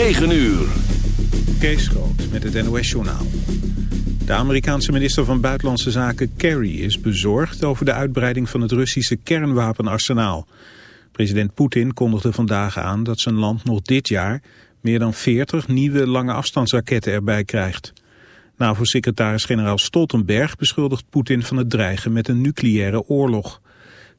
9 uur. Kees Groot met het NOS-journaal. De Amerikaanse minister van Buitenlandse Zaken Kerry is bezorgd over de uitbreiding van het Russische kernwapenarsenaal. President Poetin kondigde vandaag aan dat zijn land nog dit jaar meer dan 40 nieuwe lange afstandsraketten erbij krijgt. NAVO-secretaris-generaal Stoltenberg beschuldigt Poetin van het dreigen met een nucleaire oorlog.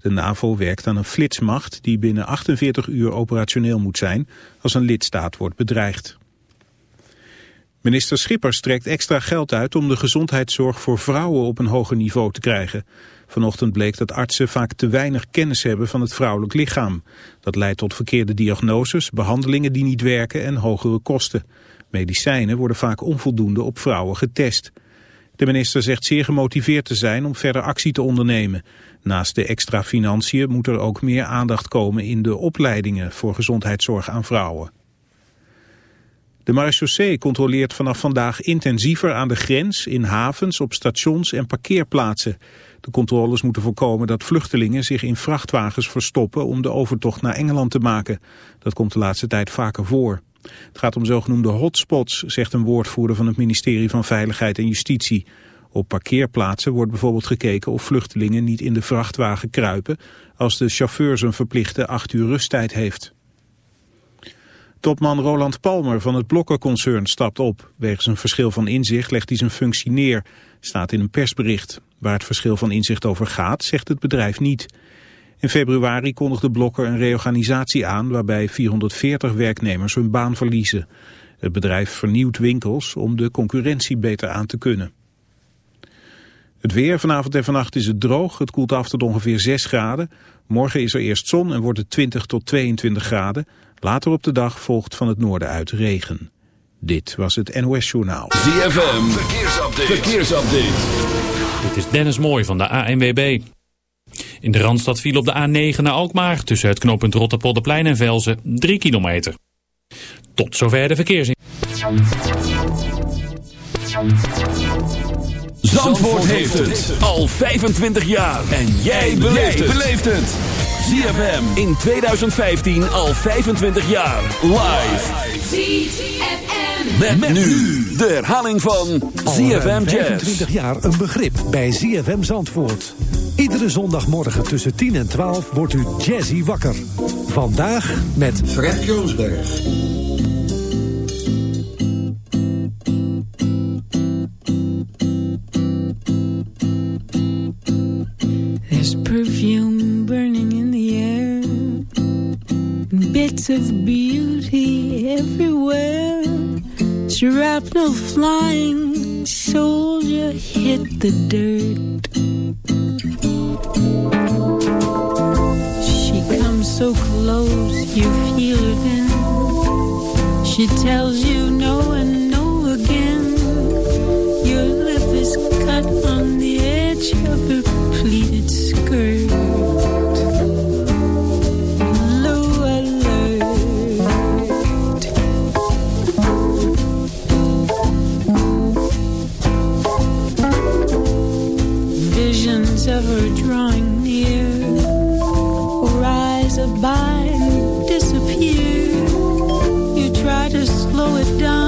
De NAVO werkt aan een flitsmacht die binnen 48 uur operationeel moet zijn als een lidstaat wordt bedreigd. Minister Schippers trekt extra geld uit om de gezondheidszorg voor vrouwen op een hoger niveau te krijgen. Vanochtend bleek dat artsen vaak te weinig kennis hebben van het vrouwelijk lichaam. Dat leidt tot verkeerde diagnoses, behandelingen die niet werken en hogere kosten. Medicijnen worden vaak onvoldoende op vrouwen getest. De minister zegt zeer gemotiveerd te zijn om verder actie te ondernemen. Naast de extra financiën moet er ook meer aandacht komen in de opleidingen voor gezondheidszorg aan vrouwen. De marechaussee controleert vanaf vandaag intensiever aan de grens, in havens, op stations en parkeerplaatsen. De controles moeten voorkomen dat vluchtelingen zich in vrachtwagens verstoppen om de overtocht naar Engeland te maken. Dat komt de laatste tijd vaker voor. Het gaat om zogenoemde hotspots, zegt een woordvoerder van het ministerie van Veiligheid en Justitie. Op parkeerplaatsen wordt bijvoorbeeld gekeken of vluchtelingen niet in de vrachtwagen kruipen als de chauffeur zijn verplichte acht uur rusttijd heeft. Topman Roland Palmer van het Blokker-concern stapt op. Wegens een verschil van inzicht legt hij zijn functie neer, staat in een persbericht. Waar het verschil van inzicht over gaat, zegt het bedrijf niet. In februari kondigde Blokker een reorganisatie aan waarbij 440 werknemers hun baan verliezen. Het bedrijf vernieuwt winkels om de concurrentie beter aan te kunnen. Het weer vanavond en vannacht is het droog. Het koelt af tot ongeveer 6 graden. Morgen is er eerst zon en wordt het 20 tot 22 graden. Later op de dag volgt van het noorden uit regen. Dit was het NOS Journaal. ZFM, verkeersupdate. verkeersupdate. Dit is Dennis Mooij van de ANWB. In de Randstad viel op de A9 naar Alkmaar tussen het knooppunt Rotterpolderplein en Velzen 3 kilometer. Tot zover de verkeersin. Zandvoort heeft het al 25 jaar. En jij beleeft het. ZFM in 2015 al 25 jaar. Live. ZFM. Met, nu de herhaling van ZFM Jazz. 25 jaar een begrip bij ZFM Zandvoort. Iedere zondagmorgen tussen 10 en 12 wordt u jazzy wakker. Vandaag met Fred Kroonsberg. There's perfume burning in the air. Bits of beauty everywhere. Shrapnel flying. Soldier hit the dirt. She comes so close You feel her then She tells you no and no again. Your lip is cut on pleated skirt. Low alert. Visions of her drawing near rise disappear. You try to slow it down,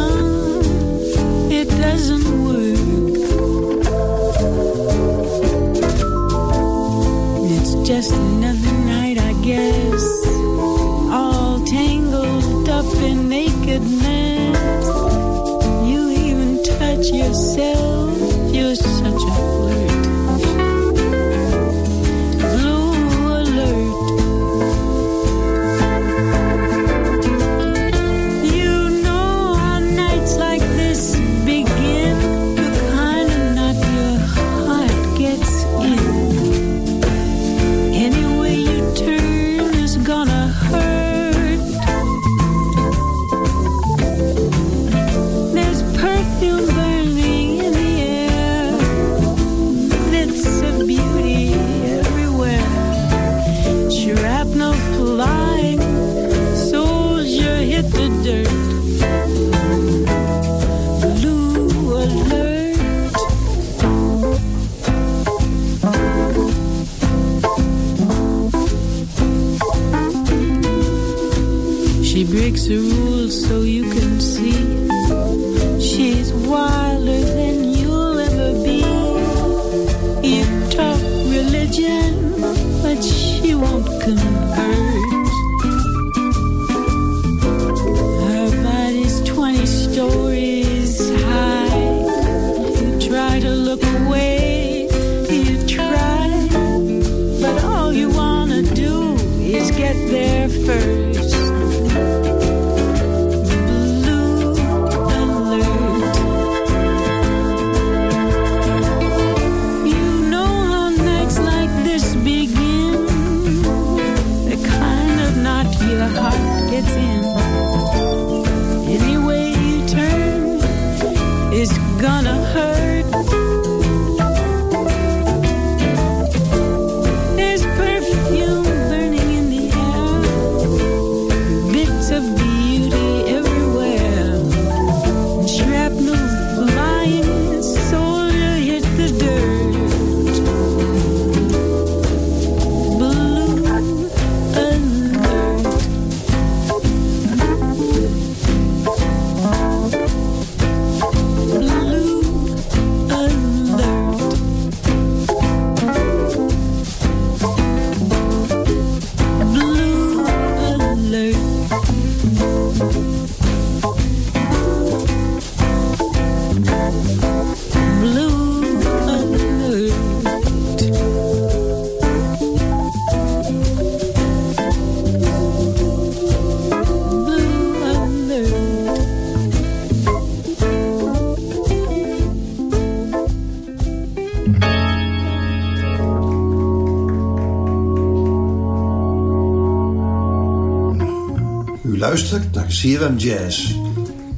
CFM Jazz.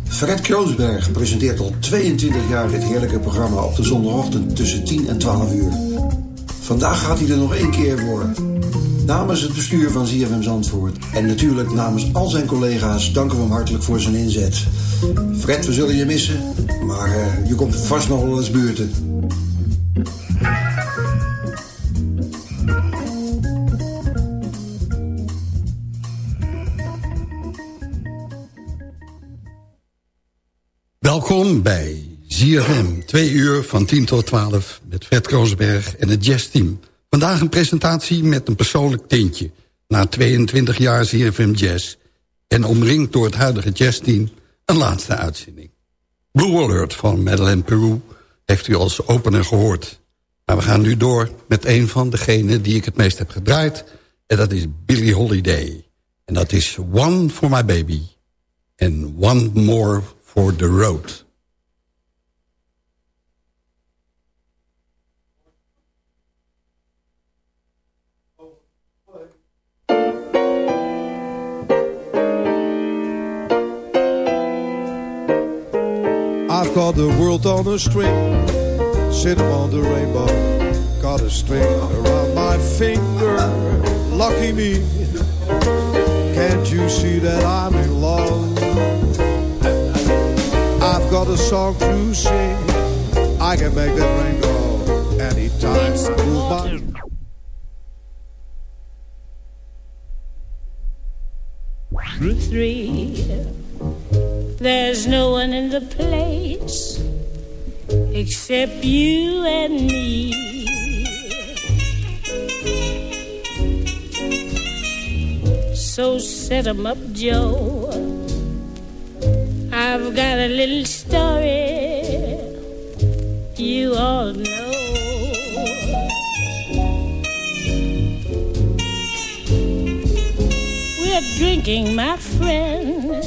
Fred Kroosberg presenteert al 22 jaar dit heerlijke programma op de zondagochtend tussen 10 en 12 uur. Vandaag gaat hij er nog één keer voor. Namens het bestuur van ZFM Zandvoort en natuurlijk namens al zijn collega's danken we hem hartelijk voor zijn inzet. Fred, we zullen je missen, maar uh, je komt vast nog wel eens buurten. Welkom bij ZFM, twee uur van 10 tot 12 met Fred Kroosberg en het jazzteam. Vandaag een presentatie met een persoonlijk tintje. Na 22 jaar ZFM Jazz en omringd door het huidige jazzteam een laatste uitzending. Blue Alert van Madeleine Peru heeft u als opener gehoord. Maar we gaan nu door met een van degenen die ik het meest heb gedraaid. En dat is Billie Holiday. En dat is One for My Baby. En One More for the Road. I've got the world on a string, sitting on the rainbow. Got a string around my finger, lucky me. Can't you see that I'm in love? I've got a song to sing, I can make that rain go anytime. Move my Three. There's no one in the place except you and me. So set 'em up, Joe. I've got a little story you all know. We're drinking, my friend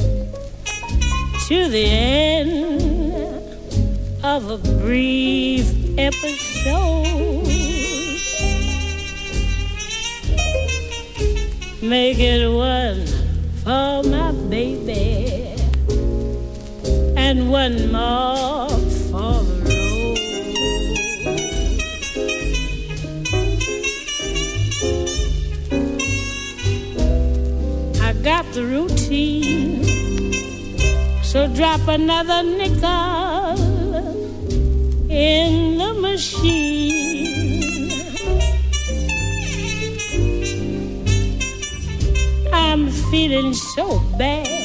to the end of a brief episode. Make it one for my baby one more for the road. I got the routine so drop another nickel in the machine. I'm feeling so bad.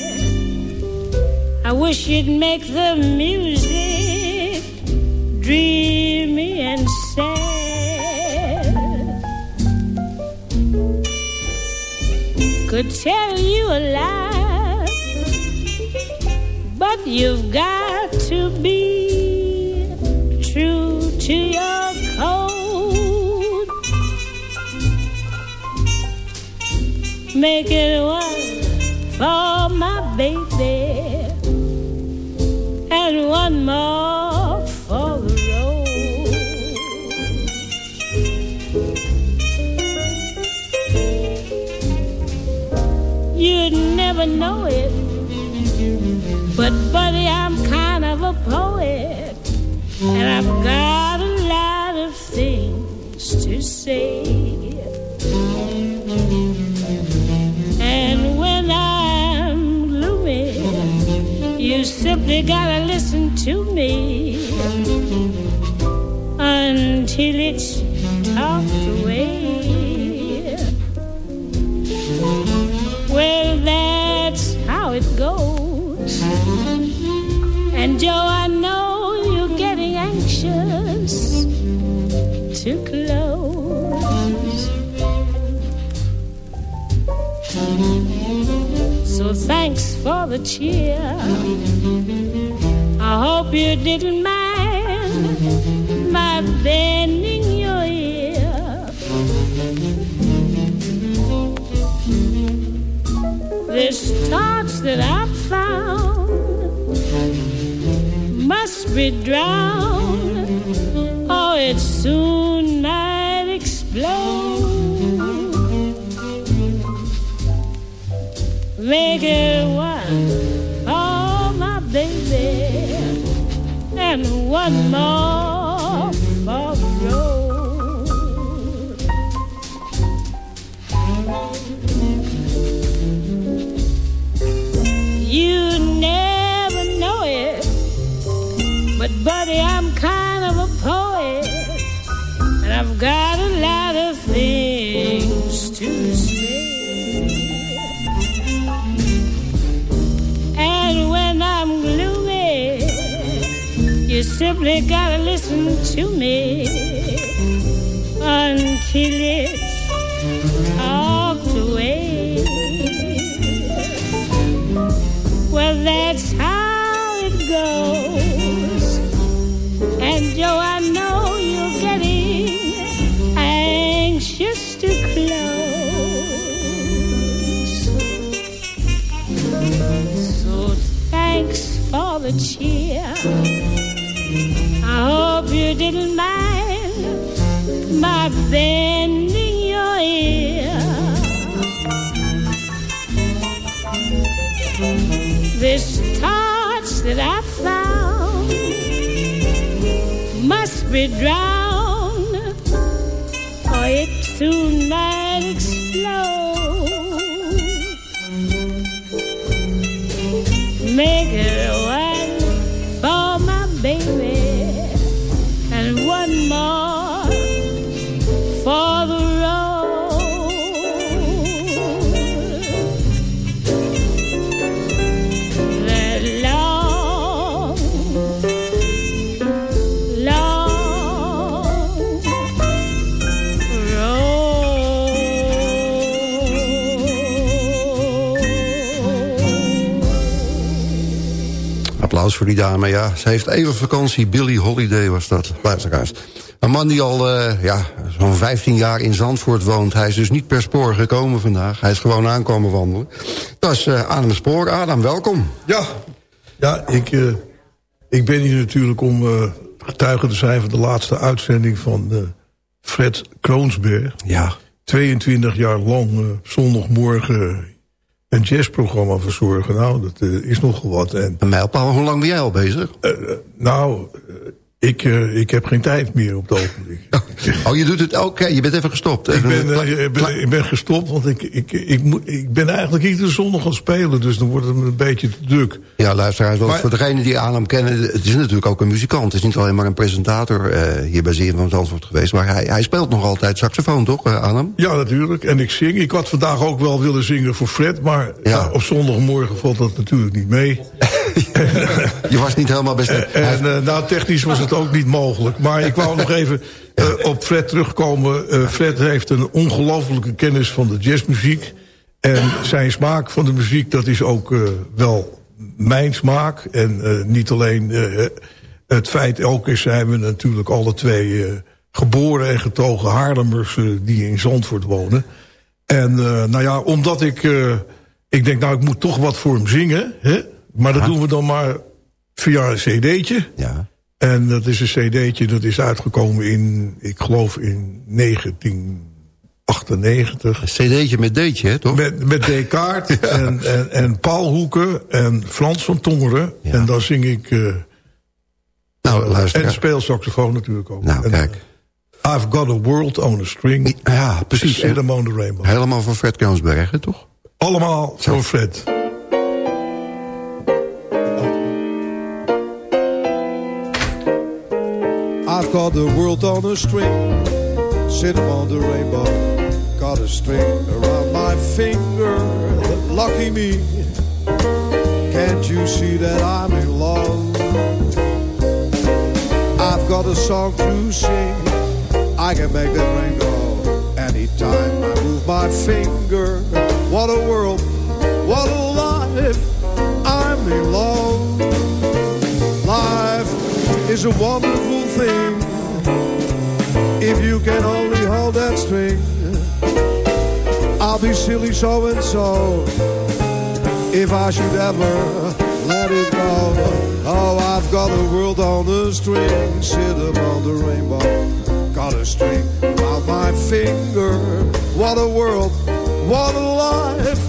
I wish you'd make the music dreamy and sad. Could tell you a lie but you've got to be true to your code. Make it one for And Joe, I know you're getting anxious to close. So thanks for the cheer. I hope you didn't mind my bending your ear. This thoughts that I found must be drowned, or it soon might explode. make it one for my baby and one more simply gotta listen didn't mind my bending your ear. This torch that I found must be drowned, or it soon might Applaus voor die dame, ja. Ze heeft even vakantie. Billy Holiday was dat, luisteraars. Een man die al eh, ja, zo'n 15 jaar in Zandvoort woont. Hij is dus niet per spoor gekomen vandaag. Hij is gewoon aankomen wandelen. Dat is uh, Adam Spoor. Adam, welkom. Ja, ja ik, eh, ik ben hier natuurlijk om getuige te zijn van de laatste uitzending van Fred Kroonsberg. Ja. 22 jaar lang zondagmorgen een jazzprogramma verzorgen. Nou, dat eh, is nogal wat. En, Een mijlpaal. Hoe lang ben jij al bezig? nou, eh, ik, eh, ik heb geen tijd meer op het ogenblik. Oh, je doet het oké. Je bent even gestopt. Ik ben, eh, ik ben, ik ben gestopt, want ik, ik, ik, moet, ik ben eigenlijk iedere zondag aan het spelen. Dus dan wordt het een beetje te druk. Ja, luisteraars, want Maar- voor degenen die Adam kennen... het is natuurlijk ook een muzikant. Het is niet alleen maar een presentator eh, hier bij Zeer van Zandvoort geweest... maar hij, hij speelt nog altijd saxofoon, toch, Adam? Ja, natuurlijk. En ik zing. Ik had vandaag ook wel willen zingen voor Fred. Maar Ja. ja, op zondagmorgen valt dat natuurlijk niet mee. Je was niet helemaal best... En nou, technisch was het ook niet mogelijk. Maar ik wou nog even eh, op Fred terugkomen. Eh, Fred heeft een ongelofelijke kennis van de jazzmuziek. En zijn smaak van de muziek, dat is ook eh, wel mijn smaak. En niet alleen het feit, ook is zijn we natuurlijk alle twee... geboren en getogen Haarlemmers die in Zandvoort wonen. En nou ja, omdat ik... ik denk, nou, ik moet toch wat voor hem zingen. Hè? Maar dat doen we dan maar via een cd'tje. Ja. En dat is een cd'tje dat is uitgekomen in, ik geloof in 1998. Een cd'tje met deetje, hè, toch? Met, met Descartes en, en, en Paul Hoeken en Frans van Tongeren. Ja. En dan zing ik... eh, nou, luister. en speel saxofoon natuurlijk ook. Nou, En, kijk. eh, I've got a world on a string. Ja, precies. Sit on the rainbow. Helemaal van Fred Kroonsberg, hè, toch? Allemaal voor Fred. Got the world on a string, sitting on the rainbow. Got a string around my finger, lucky me. Can't you see that I'm in love? I've got a song to sing, I can make that rain go anytime I move my finger. What a world, what a life, I'm in love. Life is a wonderful thing if you can only hold that string. I'll be silly so and so if I should ever let it go. Oh, I've got a world on the string, sit on the rainbow. Got a string around my finger. What a world, what a life.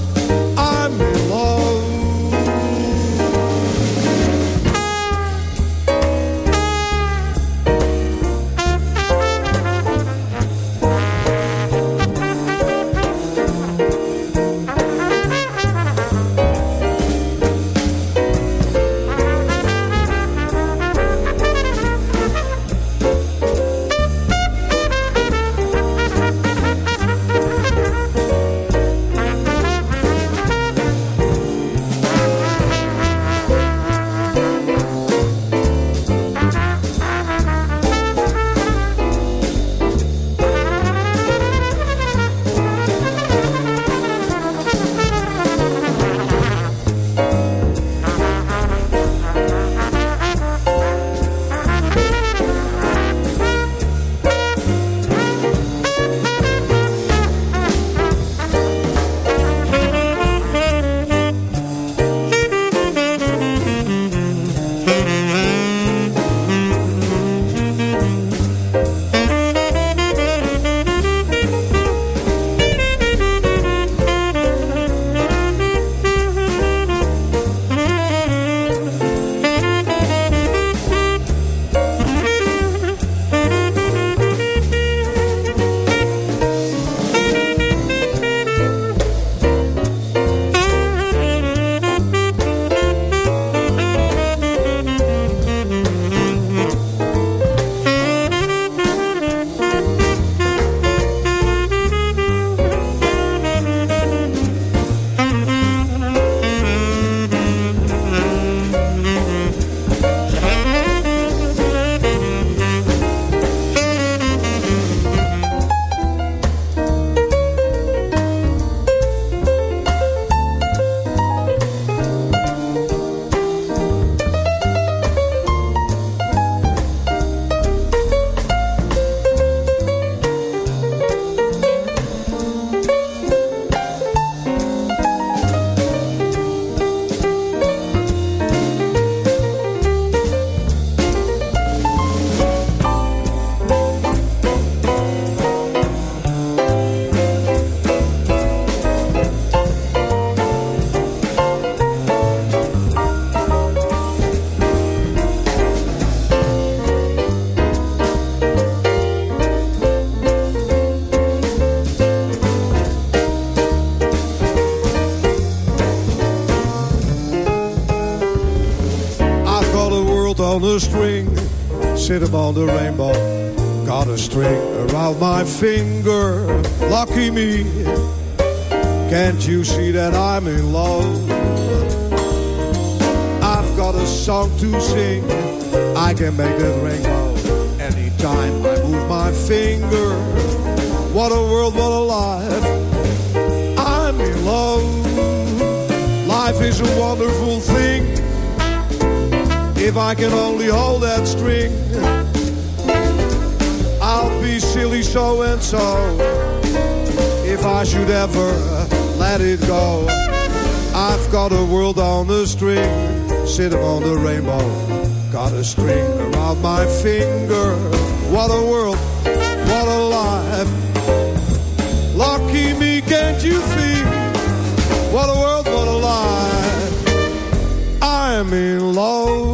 I'm in on finger, lucky me. Can't you see that I'm in love? I've got a song to sing, I can make it ring rainbow. Anytime I move my finger, what a world, what a life. I'm in love. Life is a wonderful thing. If I can only hold that string, silly so and so. If I should ever let it go, I've got a world on the string, sitting on the rainbow. Got a string around my finger. What a world, what a life. Lucky me, can't you feel? What a world, what a life. I'm in love.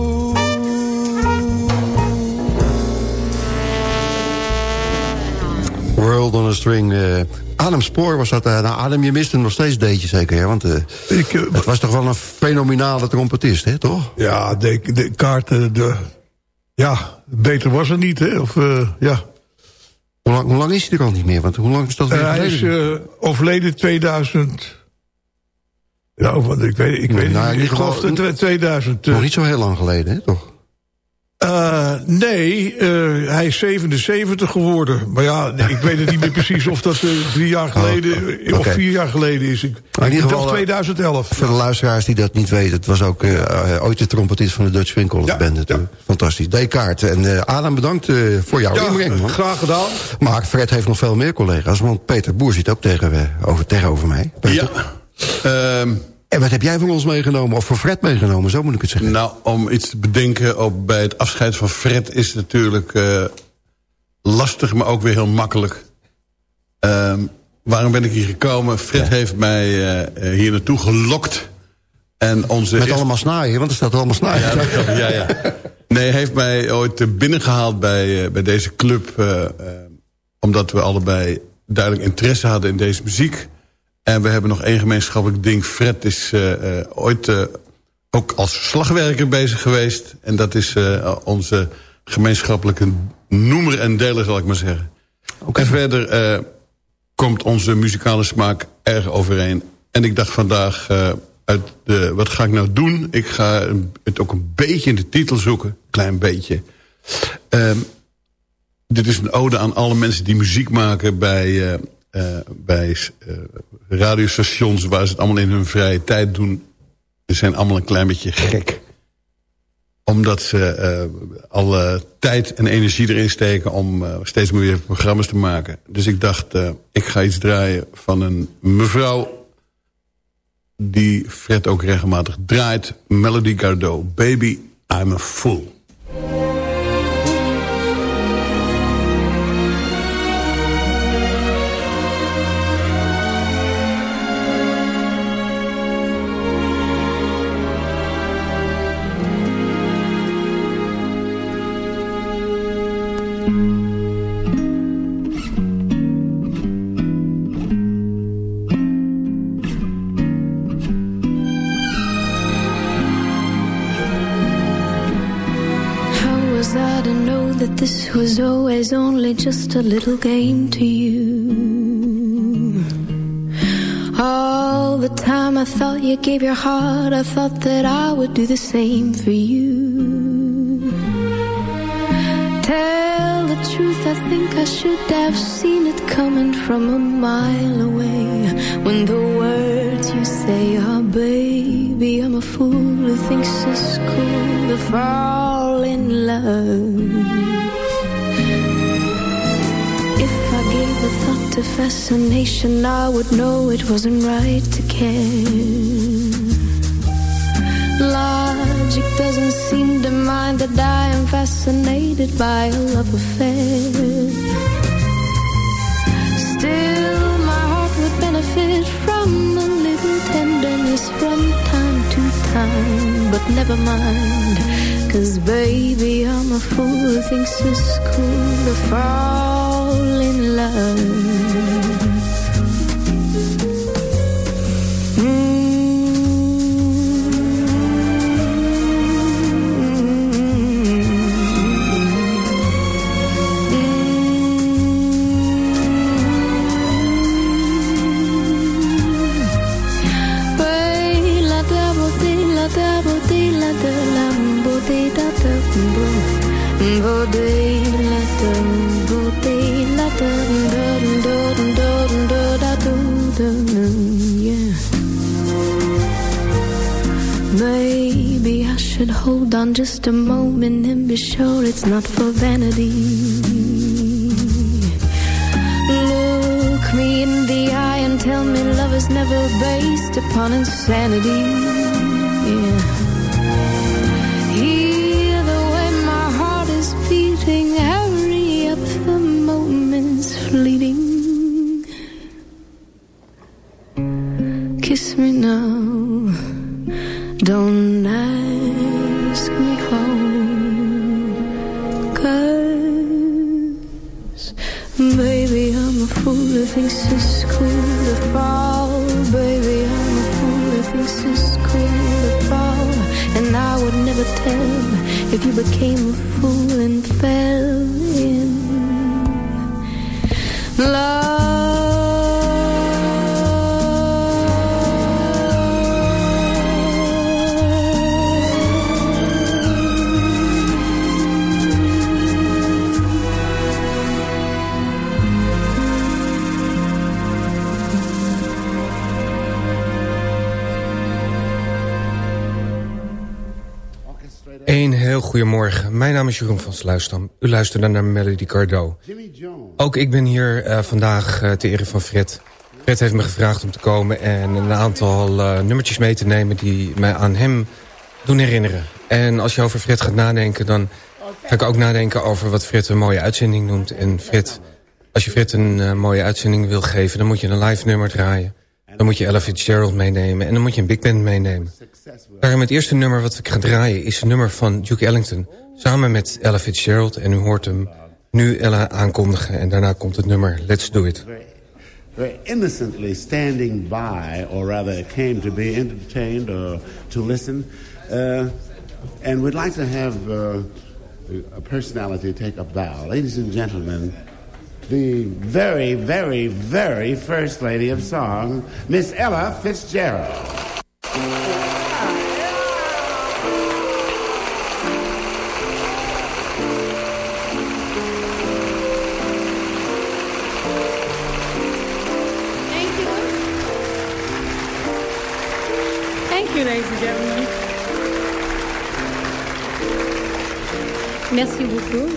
World on a String. eh Adam Spoor was dat. eh, nou, Adam, je mist hem nog steeds, deed je zeker, hè? Want eh, Ik, het was toch wel een fenomenale trompetist, hè, toch? ja, de, de kaarten, de, ja, beter was het niet, hè? Of, ja. Hoe lang, hoe lang is hij er al niet meer? Want hoe lang is dat weer hij is overleden 2000. Ja, want ik weet, ik Nou, weet nou, niet. Ik geloof geval- dat 2000. eh, Nog niet zo heel lang geleden, hè, toch? Eh, nee, eh, hij is 77 geworden. Maar ja, nee, ik weet het niet meer precies of dat eh, drie jaar geleden eh, of vier jaar geleden is. Ik, Maar in ieder geval, of eh, 2011. Voor de luisteraars die dat niet weten... het was ook ooit de trompetist van de Dutch Winkel Ja, Band natuurlijk. Fantastisch. Descartes. En eh, Adam, bedankt eh, voor jouw Ja, inbreng, man. graag gedaan. Maar Fred heeft nog veel meer collega's... want Peter Boer zit ook tegen, over, tegenover mij. Peter. Ja. Ehm, En wat heb jij van ons meegenomen? Of voor Fred meegenomen, zo moet ik het zeggen. nou, om iets te bedenken op, bij het afscheid van Fred... is natuurlijk eh, lastig, maar ook weer heel makkelijk. Ehm, waarom ben ik hier gekomen? Fred heeft mij eh, eh, hier naartoe gelokt. En onze Met allemaal snaaien, want er staat allemaal snaaien. Ja, ja, ja. Nee, hij heeft mij ooit eh, binnengehaald bij, bij deze club... omdat we allebei duidelijk interesse hadden in deze muziek. En we hebben nog één gemeenschappelijk ding. Fred is eh, eh, ooit eh, ook als slagwerker bezig geweest. En dat is onze gemeenschappelijke noemer en deler, zal ik maar zeggen. En verder komt onze muzikale smaak erg overeen. En ik dacht vandaag, uit de, wat ga ik nou doen? Ik ga het ook een beetje in de titel zoeken. Klein beetje. Ehm, dit is een ode aan alle mensen die muziek maken bij, eh, bij eh, radiostations... waar ze het allemaal in hun vrije tijd doen. Ze zijn allemaal een klein beetje gek omdat ze eh, alle tijd en energie erin steken om steeds meer programma's te maken. Dus ik dacht, ik ga iets draaien van een mevrouw... die Fred ook regelmatig draait. Melody Gardot, Baby, I'm a Fool. Little game to you? All the time I thought you gave your heart, I thought that I would do the same for you. Tell the truth, I think I should have seen it coming from a mile away. When the words you say are, baby, I'm a fool who thinks it's cool to fall in love. Gave a thought to fascination, I would know it wasn't right to care. Logic doesn't seem to mind that I am fascinated by a love affair. Still, my heart would benefit from a little tenderness from time to time. But never mind, cause baby, I'm a fool who thinks it's cool to fall in love. Maybe I should hold on just a moment and be sure it's not for vanity. Look me in the eye and tell me love is never based upon insanity. Heel goedemorgen. Mijn naam is Jeroen van Sluisdam. U luistert naar Melody Cardo. Ook ik ben hier uh, vandaag uh, ter ere van Fred. Fred heeft me gevraagd om te komen en een aantal uh, nummertjes mee te nemen... die mij aan hem doen herinneren. En als je over Fred gaat nadenken, dan ga ik ook nadenken over wat Fred een mooie uitzending noemt. En Fred, als je Fred een mooie uitzending wil geven, dan moet je een live nummer draaien. Dan moet je Ella Fitzgerald meenemen en dan moet je een big band meenemen. Daarom het eerste nummer wat ik ga draaien is een nummer van Duke Ellington. Samen met Ella Fitzgerald en u hoort hem nu Ella aankondigen. En daarna komt het nummer Let's Do It. Very innocently standing by, or rather came to be entertained or to listen. Uh, and we'd like to have uh, a personality take a bow. Ladies and gentlemen, the very, very, very first lady of song, Miss Ella Fitzgerald. Thank you. Thank you, ladies and gentlemen. Merci beaucoup.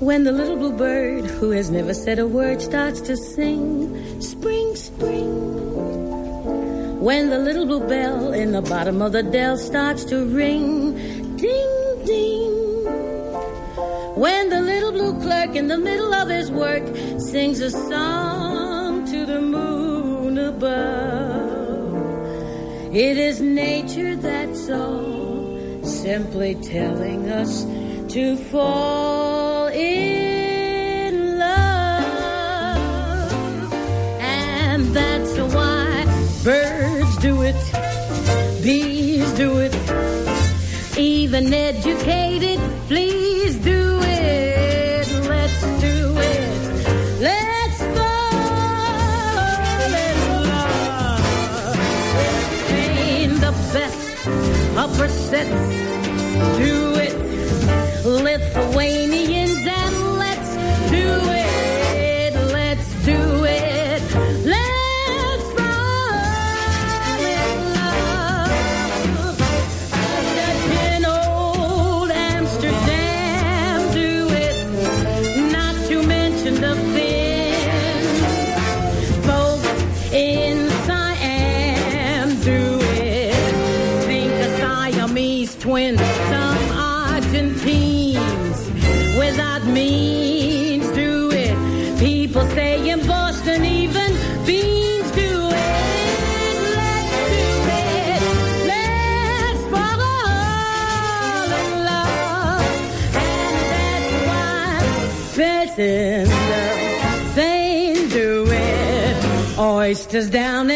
When the little blue bird, who has never said a word, starts to sing, spring, spring. When the little blue bell in the bottom of the dell starts to ring, ding, ding. When the little blue clerk in the middle of his work sings a song to the moon above. It is nature that's all, simply telling us to fall in love. And that's why birds do it, bees do it, even educated fleas do it. Let's do it. Let's fall in love. Ain't the best upper sets. Do it. Lithuanians Oysters down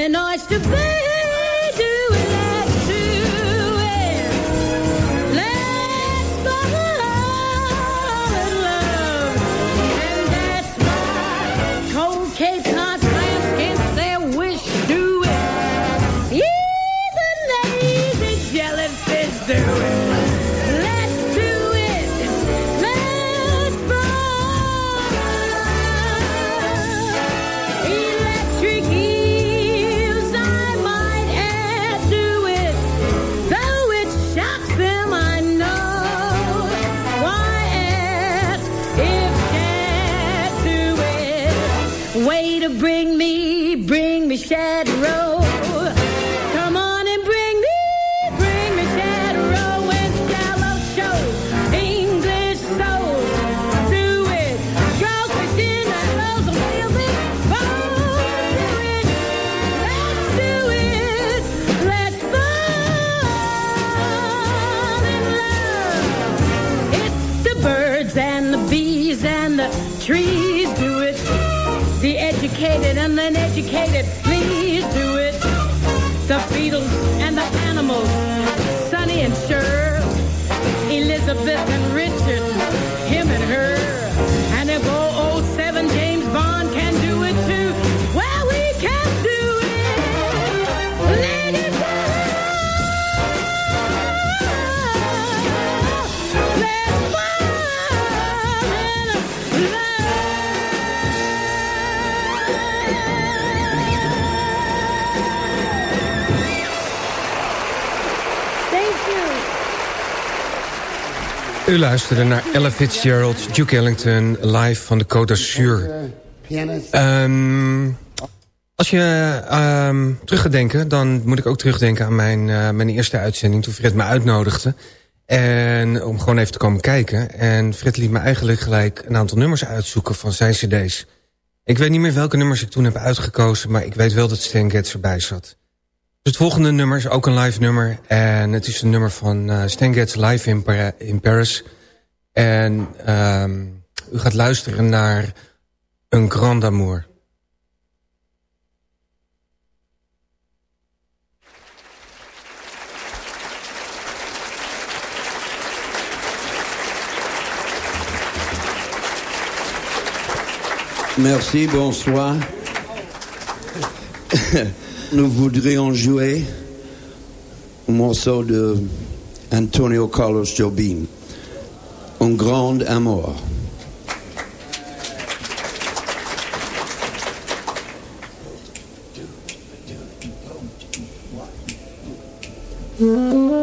luisterde naar Ella Fitzgerald, Duke Ellington, live van de Côte d'Azur. Ehm, als je ehm, terug gaat denken, dan moet ik ook terugdenken aan mijn, eh, mijn eerste uitzending... toen Fred me uitnodigde. En om gewoon even te komen kijken. En Fred liet me eigenlijk gelijk een aantal nummers uitzoeken van zijn cd's. Ik weet niet meer welke nummers ik toen heb uitgekozen... maar ik weet wel dat Stan Getz erbij zat. Dus het volgende nummer is ook een live nummer. En het is een nummer van uh, live in, in Paris. En um, u gaat luisteren naar Un Grand Amour. Merci, bonsoir. nous voudrions jouer un morceau de Antonio Carlos Jobim, Un grand amour. Mm-hmm.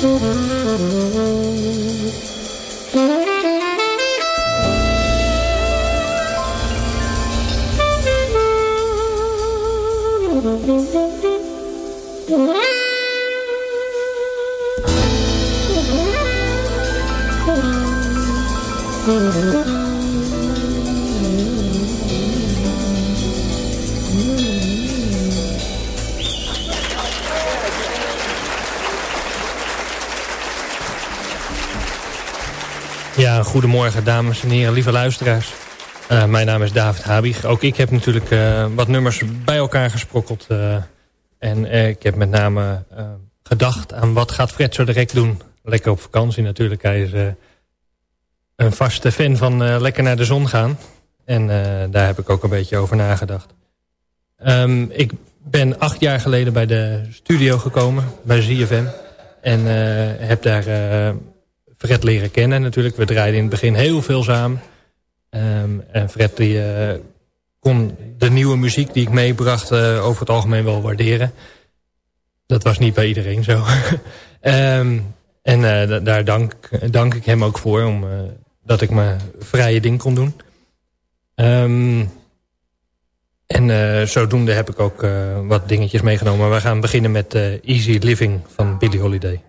oh you. Goedemorgen dames en heren, lieve luisteraars. Uh, mijn naam is David Habig. Ook ik heb natuurlijk uh, wat nummers bij elkaar gesprokkeld. Uh, en ik heb met name gedacht aan wat gaat Fred zo direct doen. Lekker op vakantie natuurlijk. Hij is een vaste fan van lekker naar de zon gaan. En daar heb ik ook een beetje over nagedacht. Um, ik ben acht jaar geleden bij de studio gekomen, bij ZFM. En heb daar Fred leren kennen natuurlijk. We draaiden in het begin heel veel samen. Um, en Fred die, uh, kon de nieuwe muziek die ik meebracht uh, over het algemeen wel waarderen. Dat was niet bij iedereen zo. um, en uh, daar dank, dank ik hem ook voor, om, dat ik mijn vrije ding kon doen. Um, en zodoende heb ik ook wat dingetjes meegenomen. We gaan beginnen met Easy Living van Billie Holiday.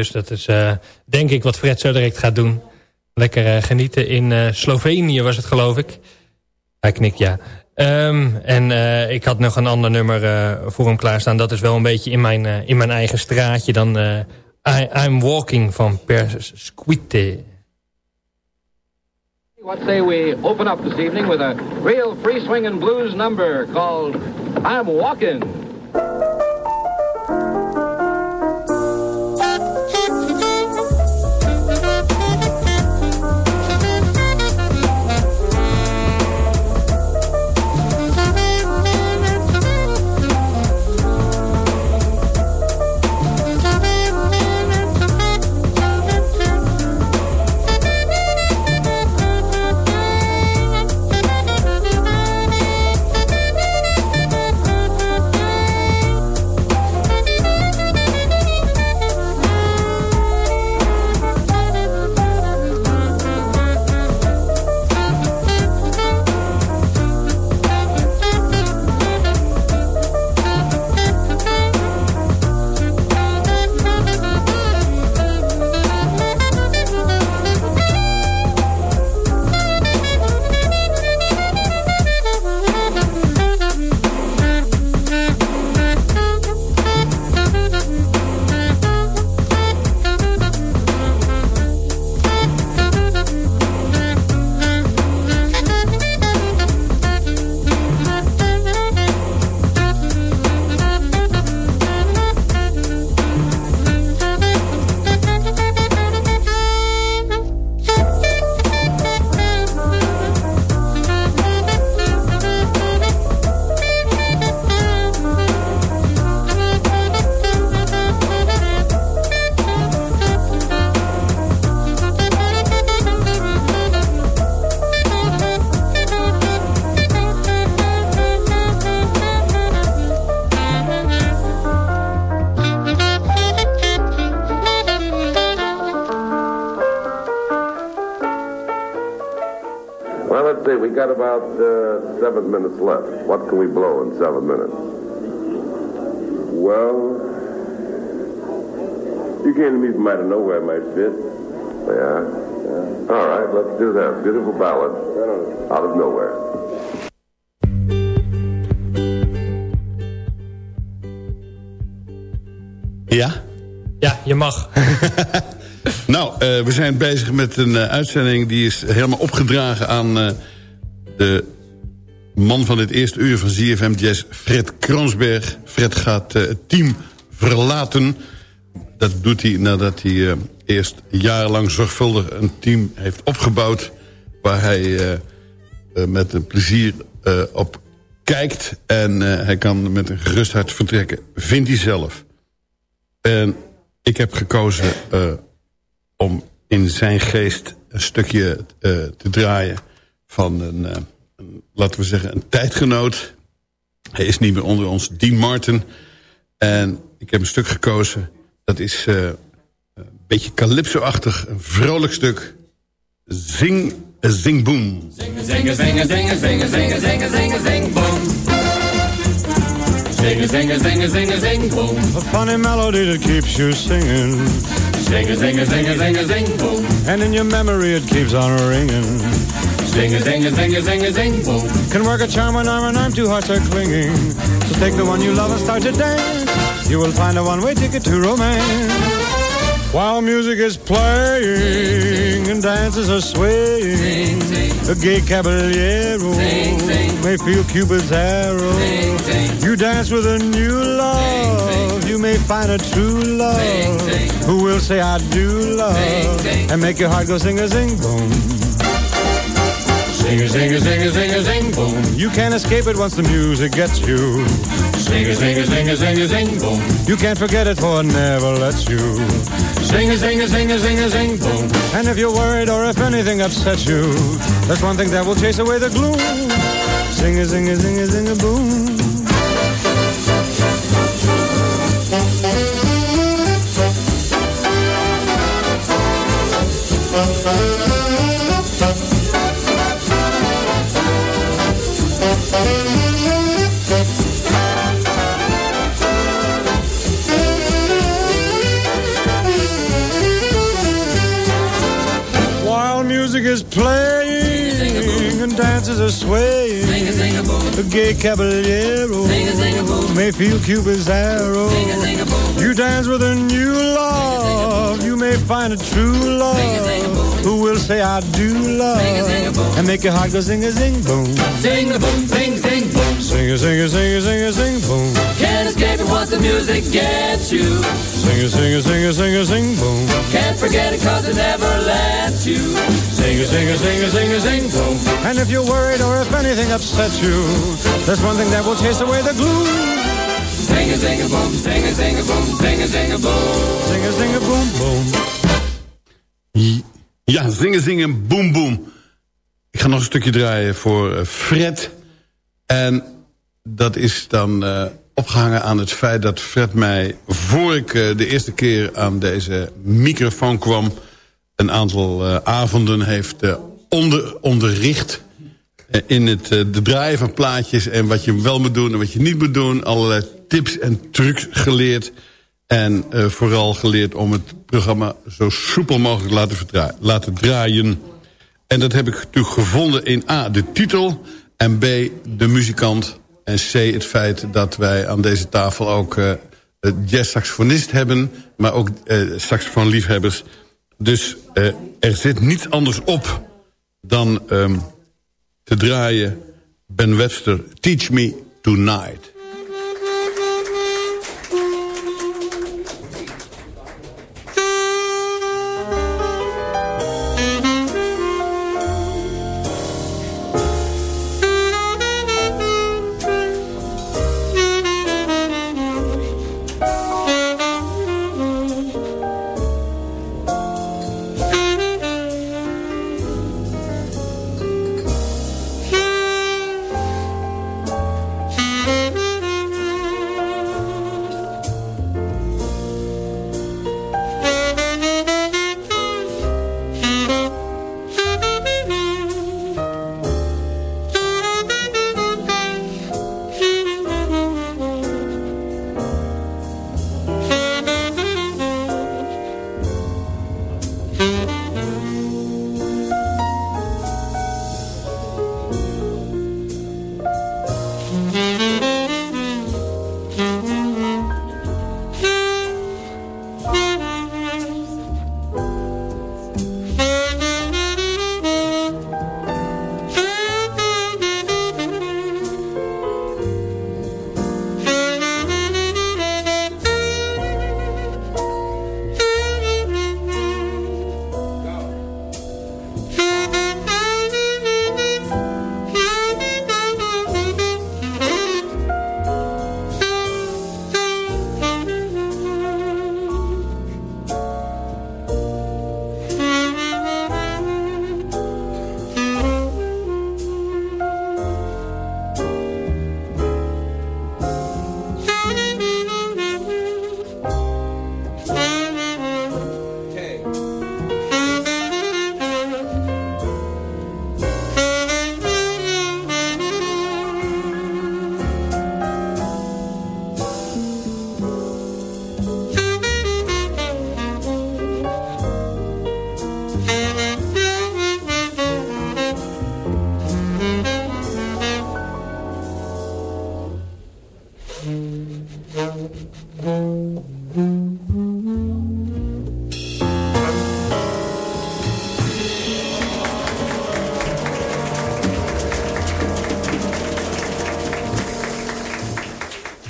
Dus. Dat is uh, denk ik wat Fred zo direct gaat doen. Lekker uh, genieten in uh, Slovenië was het geloof ik. Hij knikt ja. Um, en ik had nog een ander nummer voor hem klaarstaan. Dat is wel een beetje in mijn, in mijn eigen straatje. Dan I, I'm Walking van Persquite. What say we open up this evening with a real free swing and blues number called I'm Walking. Got about uh, seven minutes left. What can we blow in seven minutes? Well, you came to me from out of nowhere, my fit. Yeah, yeah. All right, let's do that. Beautiful ballad out of nowhere. Ja? Ja, je mag. nou, uh, we zijn bezig met een uh, uitzending... die is helemaal opgedragen aan uh, de man van het eerste uur van ZFM. Fred Kroonsberg. Fred gaat het team verlaten. Dat doet hij nadat hij eerst jarenlang zorgvuldig een team heeft opgebouwd... waar hij met een plezier op kijkt. En hij kan met een gerust hart vertrekken, vindt hij zelf. En ik heb gekozen om in zijn geest een stukje te draaien van een, uh, een, laten we zeggen, een tijdgenoot. Hij is niet meer onder ons, Dean Martin. En ik heb een stuk gekozen, dat is een beetje calypso-achtig, een vrolijk stuk. Zing, zing, boom. Zingen, zingen, zingen, zingen, zingen, zingen, zingen, zingen, zing, boom. Zing, zing, zing, zing, zing, boom. A funny melody that keeps you singing. Sing, sing, sing, sing, sing, boom. And in your memory it keeps on ringing. Sing, sing, sing, sing, sing, boom. Can work a charm when and arm, two hearts are clinging. So take the one you love and start to dance. You will find a one-way ticket to romance. While music is playing and dances are swaying, a gay caballero may feel Cupid's arrow. You dance with a new love, you may find a true love who will say I do love and make your heart go sing a zing boom. Zing, zing, zing, zing, zing, boom. You can't escape it once the music gets you. Sing a Zing, zing, zing a zing, boom. You can't forget it for it never lets you. Sing a Zing, zing, zing a zing, boom. And if you're worried or if anything upsets you, there's one thing that will chase away the gloom. Sing a Zing, zing, zing a boom. Swaying, a gay caballero may feel Cupid's arrow. You dance with a new love, you may find a true love. Who will say I do love and make your heart go sing a zing boom. Sing a boom, sing, Zingen, zingen, zingen, zingen, zing, boom. Can't escape it once the music gets you. Zingen, zingen, zingen, zingen, zing, boom. Can't forget it cause it never lets you. Zingen, zingen, zingen, zingen, zing, boom. And if you're worried or if anything upsets you, there's one thing that will chase away the gloom. Zingen, zingen, boom, zingen, zingen, boom, zingen, zingen, boom. Zingen, zingen, boom, boom. Ja, zingen, zingen, boom, boom. Ik ga nog een stukje draaien voor eh, Fred. En dat is dan uh, opgehangen aan het feit dat Fred mij... voor ik uh, de eerste keer aan deze microfoon kwam... een aantal avonden heeft onder, onderricht... in het de draaien van plaatjes en wat je wel moet doen en wat je niet moet doen. Allerlei tips en trucs geleerd... En vooral geleerd om het programma zo soepel mogelijk laten, laten draaien. En dat heb ik natuurlijk gevonden in A, de titel... en B, de muzikant... en C, het feit dat wij aan deze tafel ook uh, jazz-saxofonist hebben... maar ook uh, saxofoonliefhebbers. Dus er zit niets anders op dan um, te draaien... Ben Webster, Teach Me Tonight...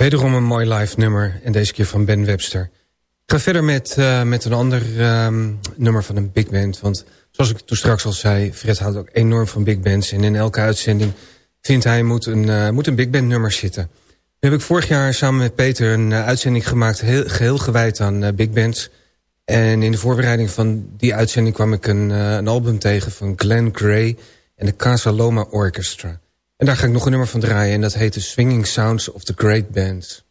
Wederom een mooi live nummer en deze keer van Ben Webster. Ik ga verder met, uh, met een ander um, nummer van een big band. Want zoals ik toen straks al zei, Fred houdt ook enorm van big bands. En in elke uitzending vindt hij moet een, uh, moet een big band nummer zitten. Nu heb ik vorig jaar samen met Peter een uh, uitzending gemaakt... Heel, geheel gewijd aan big bands. En in de voorbereiding van die uitzending kwam ik een, een album tegen... van Glenn Gray en de Casa Loma Orchestra. En daar ga ik nog een nummer van draaien. En dat heet The Swinging Sounds of the Great Bands.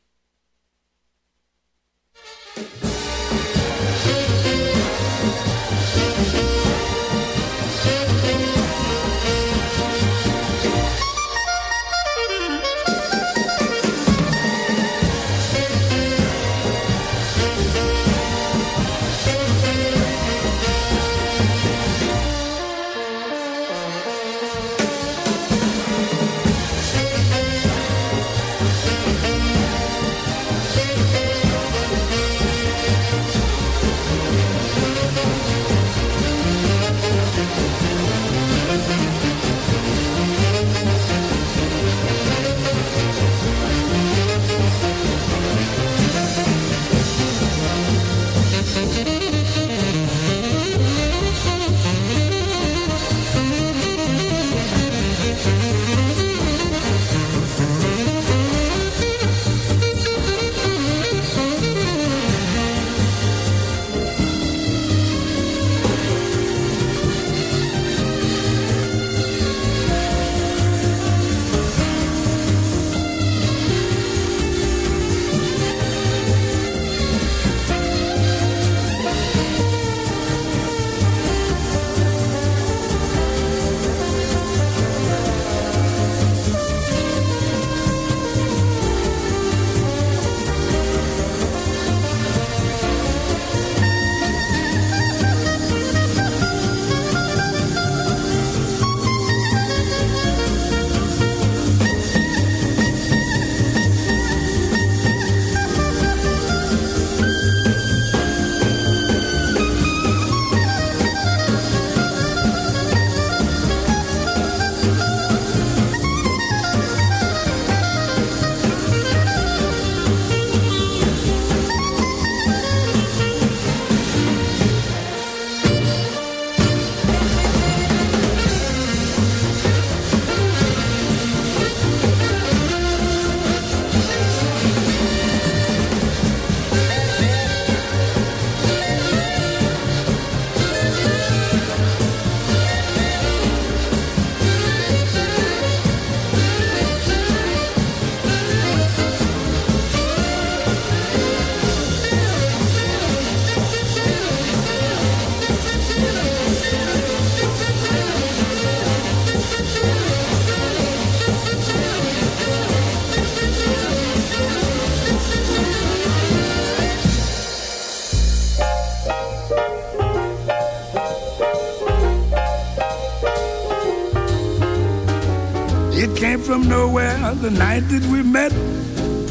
The night that we met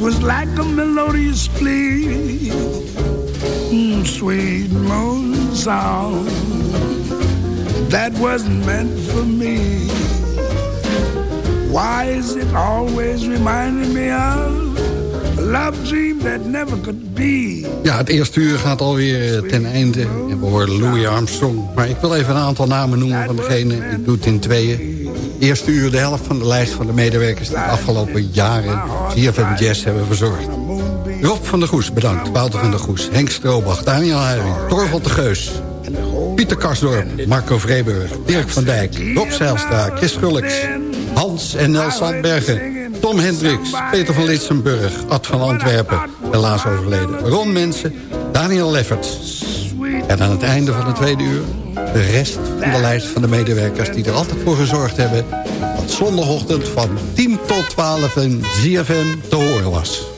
was like a melodious plea. Mm, sweet moon song that wasn't meant for me. Why is it always reminding me of a love dream that never could be? Ja, het eerste uur gaat alweer ten einde. En we horen Louis Armstrong. Maar ik wil even een aantal namen noemen van degene. Ik doe het in tweeën eerste uur de helft van de lijst van de medewerkers... die de afgelopen jaren CFM Jazz hebben verzorgd. Rob van der Goes, bedankt. Wouter van der Goes, Henk Stroobach, Daniel Huijring, Torvald de Geus... Pieter Karsdorp, Marco Vreeburg, Dirk van Dijk... Rob Zijlstra, Chris Gulliks, Hans en Nel Sandbergen... Tom Hendricks, Peter van Litsenburg, Ad van Antwerpen... helaas overleden, Ron Mensen, Daniel Lefferts... En aan het einde van het tweede uur de rest van de lijst van de medewerkers... die er altijd voor gezorgd hebben... dat zondagochtend van 10 tot 12 een ZFM te horen was.